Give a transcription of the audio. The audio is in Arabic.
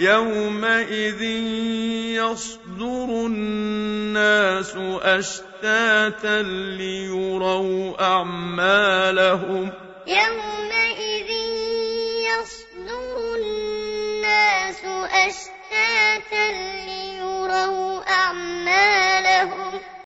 يَوْمَئِذٍ يَصْدُرُ النَّاسُ أَشْتَاتًا لِّيُرَوْا أَعْمَالَهُمْ يَوْمَئِذٍ يَصْدُرُ النَّاسُ أَشْتَاتًا